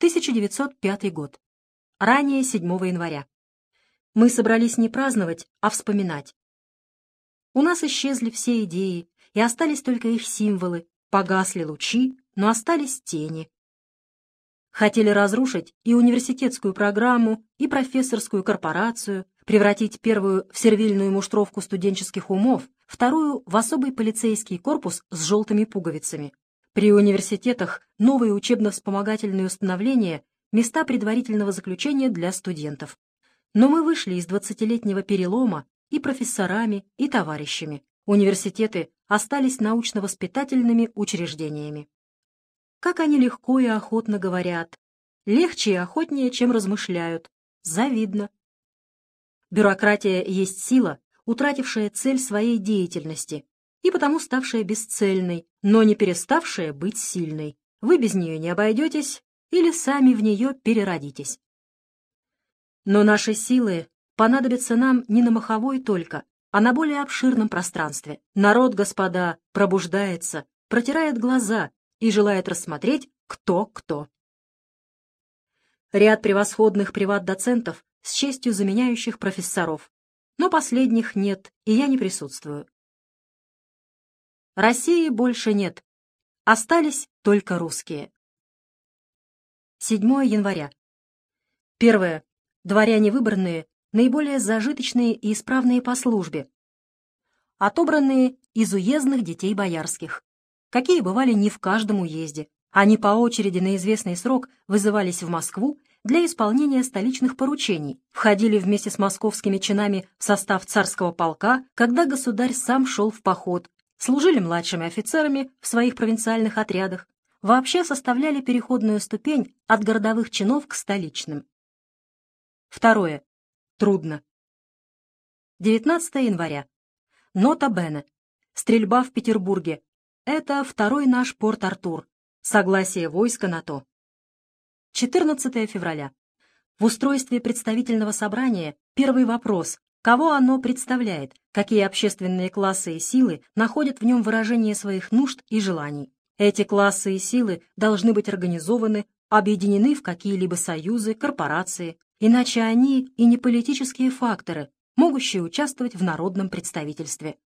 1905 год. Ранее 7 января. Мы собрались не праздновать, а вспоминать. У нас исчезли все идеи, и остались только их символы, погасли лучи, но остались тени. Хотели разрушить и университетскую программу, и профессорскую корпорацию, превратить первую в сервильную муштровку студенческих умов, вторую — в особый полицейский корпус с желтыми пуговицами. При университетах новые учебно-вспомогательные установления — места предварительного заключения для студентов. Но мы вышли из двадцатилетнего перелома и профессорами, и товарищами. Университеты остались научно-воспитательными учреждениями. Как они легко и охотно говорят. Легче и охотнее, чем размышляют. Завидно. Бюрократия есть сила, утратившая цель своей деятельности, и потому ставшая бесцельной, но не переставшая быть сильной. Вы без нее не обойдетесь или сами в нее переродитесь. Но наши силы понадобятся нам не на маховой только, а на более обширном пространстве. Народ, господа, пробуждается, протирает глаза и желает рассмотреть, кто кто. Ряд превосходных приват-доцентов с честью заменяющих профессоров. Но последних нет, и я не присутствую. России больше нет. Остались только русские. 7 января. Первое. Дворяне выбранные, наиболее зажиточные и исправные по службе. Отобранные из уездных детей боярских. Какие бывали не в каждом уезде. Они по очереди на известный срок вызывались в Москву для исполнения столичных поручений, входили вместе с московскими чинами в состав царского полка, когда государь сам шел в поход, служили младшими офицерами в своих провинциальных отрядах, вообще составляли переходную ступень от городовых чинов к столичным. Второе. Трудно. 19 января. Нота Бене. Стрельба в Петербурге. Это второй наш Порт-Артур. Согласие войска на то. 14 февраля. В устройстве представительного собрания первый вопрос Кого оно представляет, какие общественные классы и силы находят в нем выражение своих нужд и желаний. Эти классы и силы должны быть организованы, объединены в какие-либо союзы, корпорации, иначе они и не политические факторы, могущие участвовать в народном представительстве.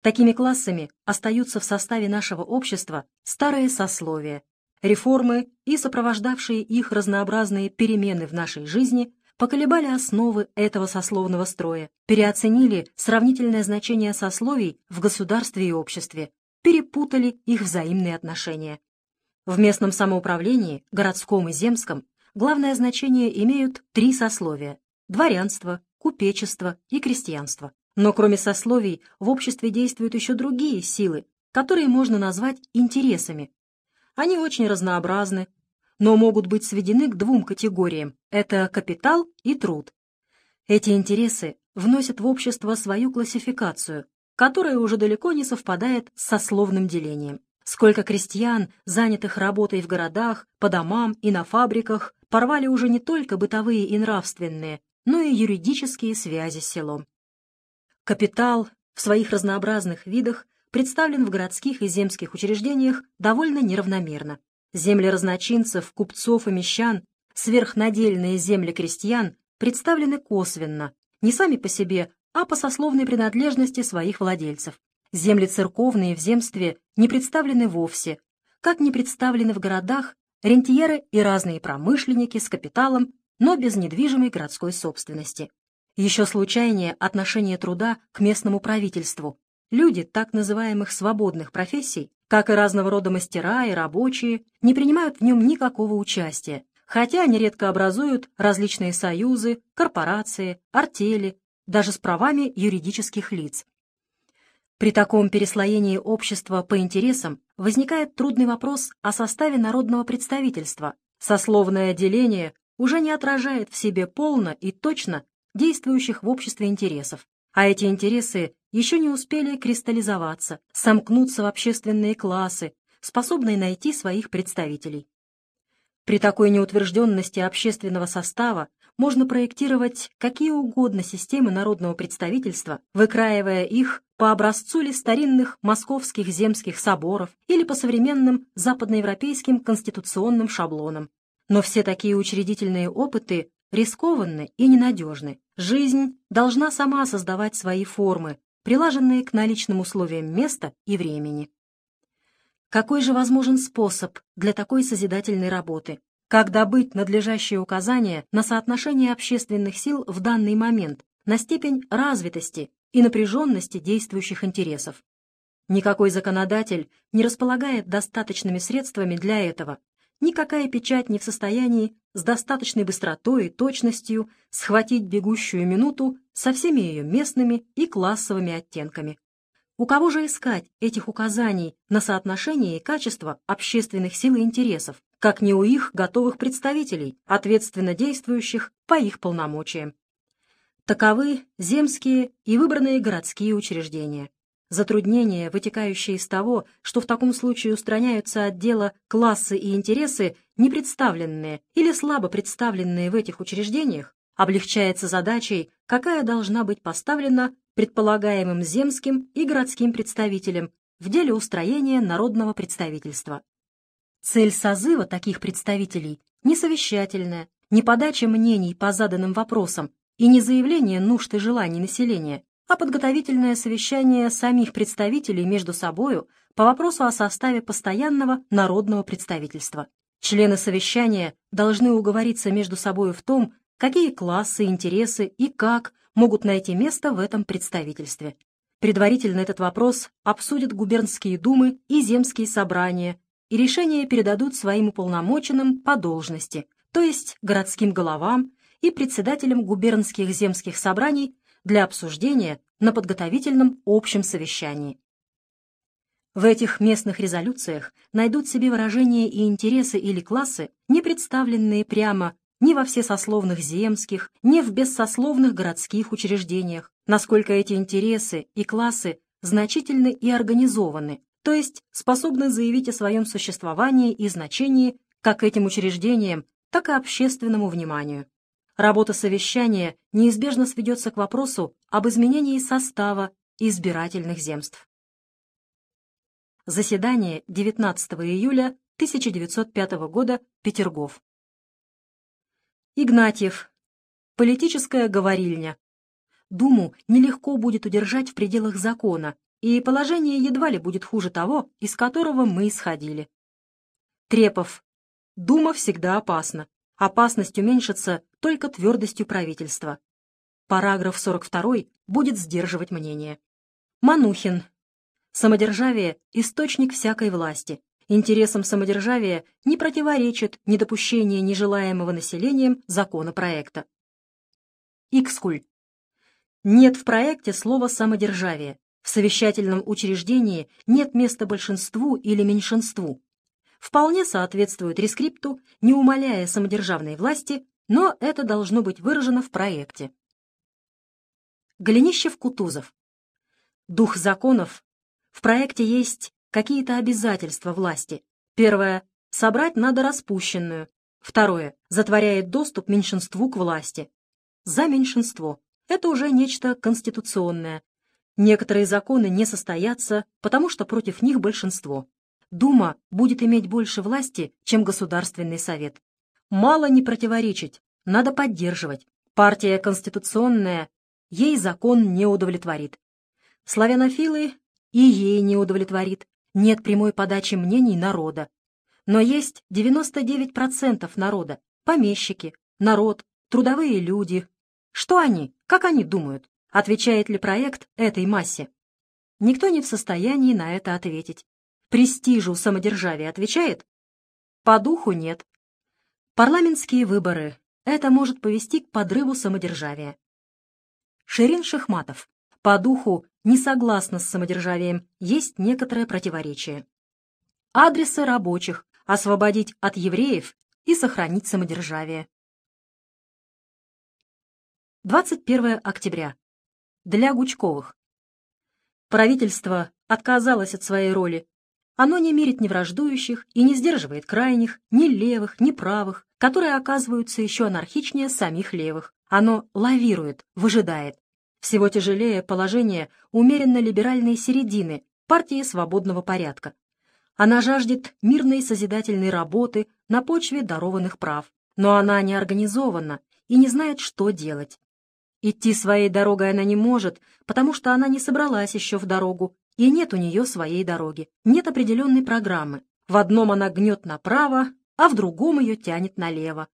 Такими классами остаются в составе нашего общества старые сословия, реформы и сопровождавшие их разнообразные перемены в нашей жизни поколебали основы этого сословного строя, переоценили сравнительное значение сословий в государстве и обществе, перепутали их взаимные отношения. В местном самоуправлении, городском и земском, главное значение имеют три сословия – дворянство, купечество и крестьянство. Но кроме сословий в обществе действуют еще другие силы, которые можно назвать интересами. Они очень разнообразны, но могут быть сведены к двум категориям – это капитал и труд. Эти интересы вносят в общество свою классификацию, которая уже далеко не совпадает с сословным делением. Сколько крестьян, занятых работой в городах, по домам и на фабриках, порвали уже не только бытовые и нравственные, но и юридические связи с селом. Капитал в своих разнообразных видах представлен в городских и земских учреждениях довольно неравномерно. Земли разночинцев, купцов и мещан, сверхнадельные земли крестьян представлены косвенно, не сами по себе, а по сословной принадлежности своих владельцев. Земли церковные в земстве не представлены вовсе, как не представлены в городах рентьеры и разные промышленники с капиталом, но без недвижимой городской собственности. Еще случайнее отношение труда к местному правительству. Люди так называемых свободных профессий как и разного рода мастера и рабочие, не принимают в нем никакого участия, хотя они редко образуют различные союзы, корпорации, артели, даже с правами юридических лиц. При таком переслоении общества по интересам возникает трудный вопрос о составе народного представительства. Сословное деление уже не отражает в себе полно и точно действующих в обществе интересов, а эти интересы еще не успели кристаллизоваться, сомкнуться в общественные классы, способные найти своих представителей. При такой неутвержденности общественного состава можно проектировать какие угодно системы народного представительства, выкраивая их по образцу ли старинных московских земских соборов или по современным западноевропейским конституционным шаблонам. Но все такие учредительные опыты рискованны и ненадежны. Жизнь должна сама создавать свои формы, прилаженные к наличным условиям места и времени. Какой же возможен способ для такой созидательной работы? Как добыть надлежащие указания на соотношение общественных сил в данный момент, на степень развитости и напряженности действующих интересов? Никакой законодатель не располагает достаточными средствами для этого. Никакая печать не в состоянии с достаточной быстротой и точностью схватить бегущую минуту со всеми ее местными и классовыми оттенками. У кого же искать этих указаний на соотношение и качество общественных сил и интересов, как не у их готовых представителей, ответственно действующих по их полномочиям? Таковы земские и выбранные городские учреждения. Затруднения, вытекающие из того, что в таком случае устраняются от дела классы и интересы, не представленные или слабо представленные в этих учреждениях, облегчается задачей, какая должна быть поставлена предполагаемым земским и городским представителям в деле устроения народного представительства. Цель созыва таких представителей не совещательная, не подача мнений по заданным вопросам и не заявление нужд и желаний населения, а подготовительное совещание самих представителей между собою по вопросу о составе постоянного народного представительства. Члены совещания должны уговориться между собою в том, какие классы, интересы и как могут найти место в этом представительстве. Предварительно этот вопрос обсудят губернские думы и земские собрания, и решения передадут своим уполномоченным по должности, то есть городским головам и председателям губернских земских собраний для обсуждения на подготовительном общем совещании. В этих местных резолюциях найдут себе выражение и интересы или классы, не представленные прямо ни во всесословных земских, ни в бессословных городских учреждениях, насколько эти интересы и классы значительны и организованы, то есть способны заявить о своем существовании и значении как этим учреждениям, так и общественному вниманию. Работа совещания неизбежно сведется к вопросу об изменении состава избирательных земств. Заседание 19 июля 1905 года, Петергоф. Игнатьев. Политическая говорильня. Думу нелегко будет удержать в пределах закона, и положение едва ли будет хуже того, из которого мы исходили. Трепов. Дума всегда опасна. Опасность уменьшится только твердостью правительства. Параграф 42 будет сдерживать мнение. Манухин. Самодержавие – источник всякой власти. Интересам самодержавия не противоречит недопущение нежелаемого населением законопроекта. Икскуль. Нет в проекте слова «самодержавие». В совещательном учреждении нет места большинству или меньшинству вполне соответствует рескрипту, не умаляя самодержавной власти, но это должно быть выражено в проекте. Голенищев-Кутузов. Дух законов. В проекте есть какие-то обязательства власти. Первое. Собрать надо распущенную. Второе. Затворяет доступ меньшинству к власти. За меньшинство. Это уже нечто конституционное. Некоторые законы не состоятся, потому что против них большинство. Дума будет иметь больше власти, чем Государственный совет. Мало не противоречить, надо поддерживать. Партия конституционная, ей закон не удовлетворит. Славянофилы и ей не удовлетворит. Нет прямой подачи мнений народа. Но есть 99% народа, помещики, народ, трудовые люди. Что они, как они думают? Отвечает ли проект этой массе? Никто не в состоянии на это ответить престижу самодержавия отвечает? По духу нет. Парламентские выборы. Это может повести к подрыву самодержавия. Ширин Шахматов. По духу не согласна с самодержавием, есть некоторое противоречие. Адресы рабочих. Освободить от евреев и сохранить самодержавие. 21 октября. Для Гучковых. Правительство отказалось от своей роли оно не мирит ни враждующих и не сдерживает крайних, ни левых, ни правых, которые оказываются еще анархичнее самих левых. Оно лавирует, выжидает. Всего тяжелее положение умеренно-либеральной середины, партии свободного порядка. Она жаждет мирной созидательной работы на почве дарованных прав, но она не организована и не знает, что делать. Идти своей дорогой она не может, потому что она не собралась еще в дорогу, и нет у нее своей дороги, нет определенной программы. В одном она гнет направо, а в другом ее тянет налево.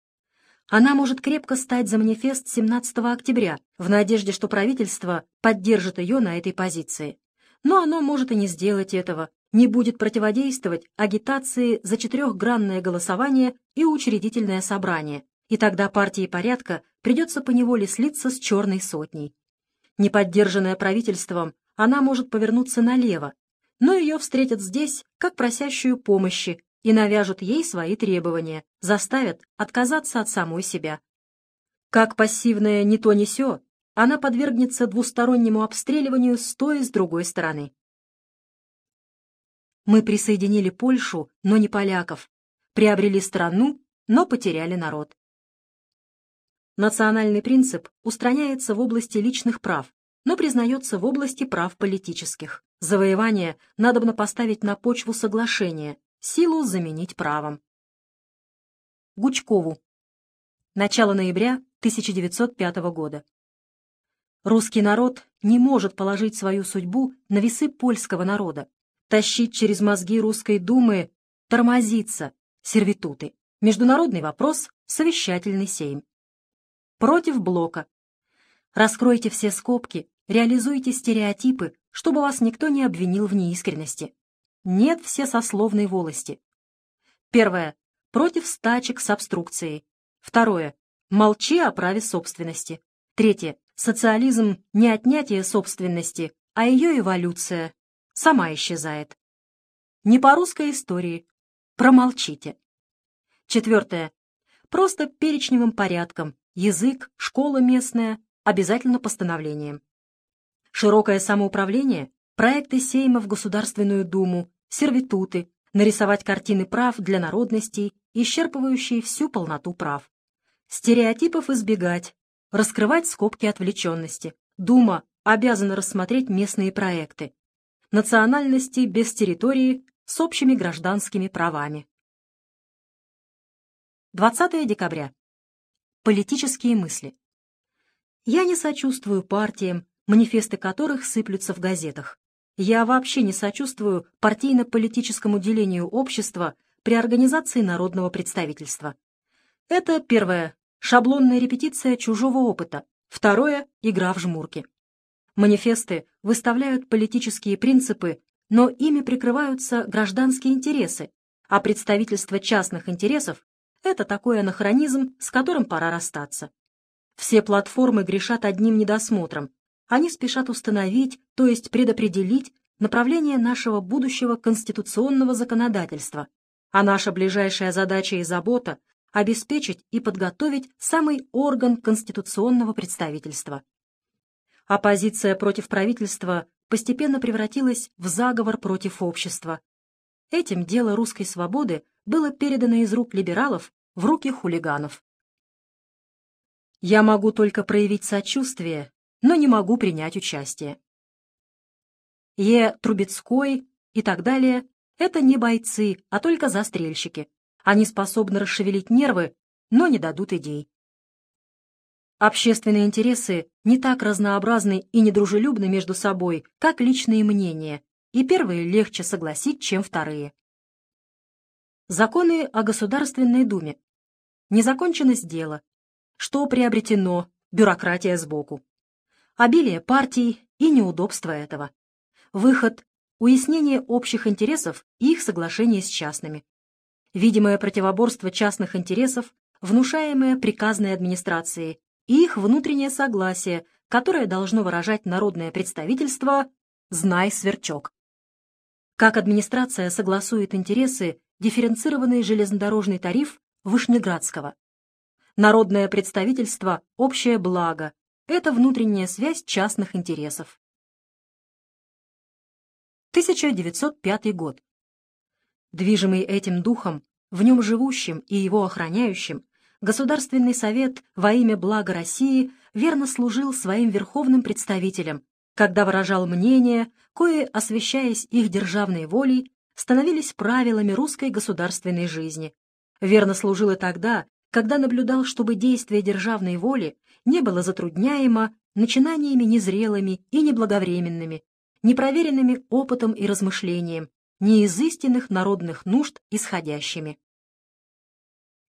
Она может крепко стать за манифест 17 октября, в надежде, что правительство поддержит ее на этой позиции. Но оно может и не сделать этого, не будет противодействовать агитации за четырехгранное голосование и учредительное собрание, и тогда партии порядка придется поневоле слиться с черной сотней. Неподдержанная правительством, она может повернуться налево, но ее встретят здесь как просящую помощи и навяжут ей свои требования, заставят отказаться от самой себя. Как пассивная не то не сё, она подвергнется двустороннему обстреливанию с той и с другой стороны. Мы присоединили Польшу, но не поляков, приобрели страну, но потеряли народ. Национальный принцип устраняется в области личных прав, но признается в области прав политических. Завоевание надобно поставить на почву соглашения, силу заменить правом. Гучкову. Начало ноября 1905 года. Русский народ не может положить свою судьбу на весы польского народа, тащить через мозги русской думы, тормозиться, сервитуты. Международный вопрос, совещательный сейм. Против блока. Раскройте все скобки, реализуйте стереотипы, чтобы вас никто не обвинил в неискренности. Нет всесословной волости. Первое. Против стачек с обструкцией. Второе. Молчи о праве собственности. Третье. Социализм — не отнятие собственности, а ее эволюция. Сама исчезает. Не по русской истории. Промолчите. Четвертое. Просто перечневым порядком. Язык, школа местная, обязательно постановлением. Широкое самоуправление, проекты Сейма в Государственную Думу, сервитуты, нарисовать картины прав для народностей, исчерпывающие всю полноту прав. Стереотипов избегать, раскрывать скобки отвлеченности. Дума обязана рассмотреть местные проекты. Национальности без территории с общими гражданскими правами. 20 декабря. Политические мысли. Я не сочувствую партиям, манифесты которых сыплются в газетах. Я вообще не сочувствую партийно-политическому делению общества при организации народного представительства. Это первое – шаблонная репетиция чужого опыта, второе – игра в жмурки. Манифесты выставляют политические принципы, но ими прикрываются гражданские интересы, а представительство частных интересов – это такой анахронизм, с которым пора расстаться. Все платформы грешат одним недосмотром, они спешат установить, то есть предопределить, направление нашего будущего конституционного законодательства, а наша ближайшая задача и забота – обеспечить и подготовить самый орган конституционного представительства. Оппозиция против правительства постепенно превратилась в заговор против общества. Этим дело русской свободы было передано из рук либералов в руки хулиганов. Я могу только проявить сочувствие но не могу принять участие. Е. Трубецкой и так далее — это не бойцы, а только застрельщики. Они способны расшевелить нервы, но не дадут идей. Общественные интересы не так разнообразны и недружелюбны между собой, как личные мнения, и первые легче согласить, чем вторые. Законы о Государственной Думе. Незаконченность дела. Что приобретено, бюрократия сбоку обилие партий и неудобства этого. Выход – уяснение общих интересов и их соглашение с частными. Видимое противоборство частных интересов, внушаемое приказной администрацией, и их внутреннее согласие, которое должно выражать народное представительство «знай, сверчок». Как администрация согласует интересы, дифференцированный железнодорожный тариф Вышнеградского. Народное представительство – общее благо, это внутренняя связь частных интересов. 1905 год. Движимый этим духом, в нем живущим и его охраняющим, Государственный совет во имя блага России верно служил своим верховным представителям, когда выражал мнение, кое, освещаясь их державной волей, становились правилами русской государственной жизни. Верно служил и тогда, когда наблюдал, чтобы действие державной воли не было затрудняемо начинаниями незрелыми и неблаговременными, непроверенными опытом и размышлением, не из истинных народных нужд исходящими.